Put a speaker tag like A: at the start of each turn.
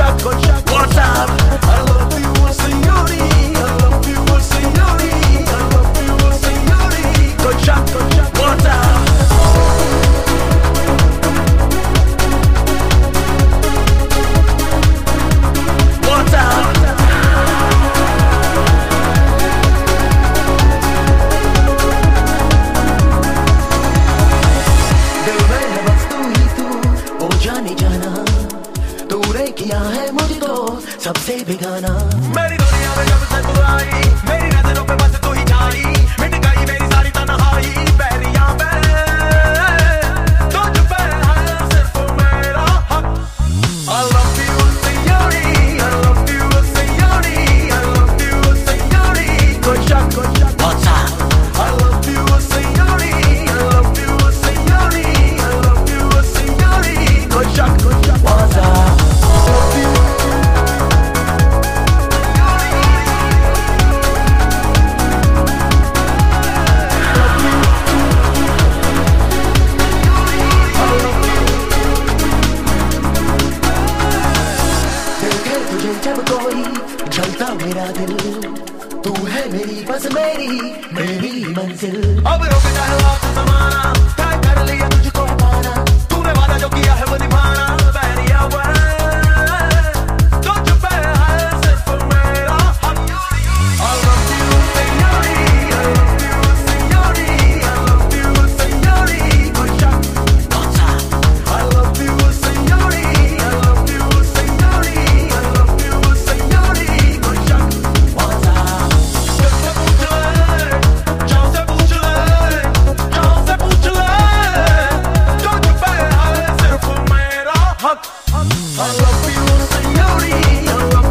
A: Gunshot, gunshot, what's up? दुनिया है मुझको सबसे बिगाना।
B: मेरी दुनिया में जब से तू आई, मेरी नज़रों पे बस तू ही छाई मेरा
A: दिल तू है मेरी बस मेरी मेरी मंजिल
B: अब रुक जाओ आप समाना क्या कर लिया
A: I love you, señorita.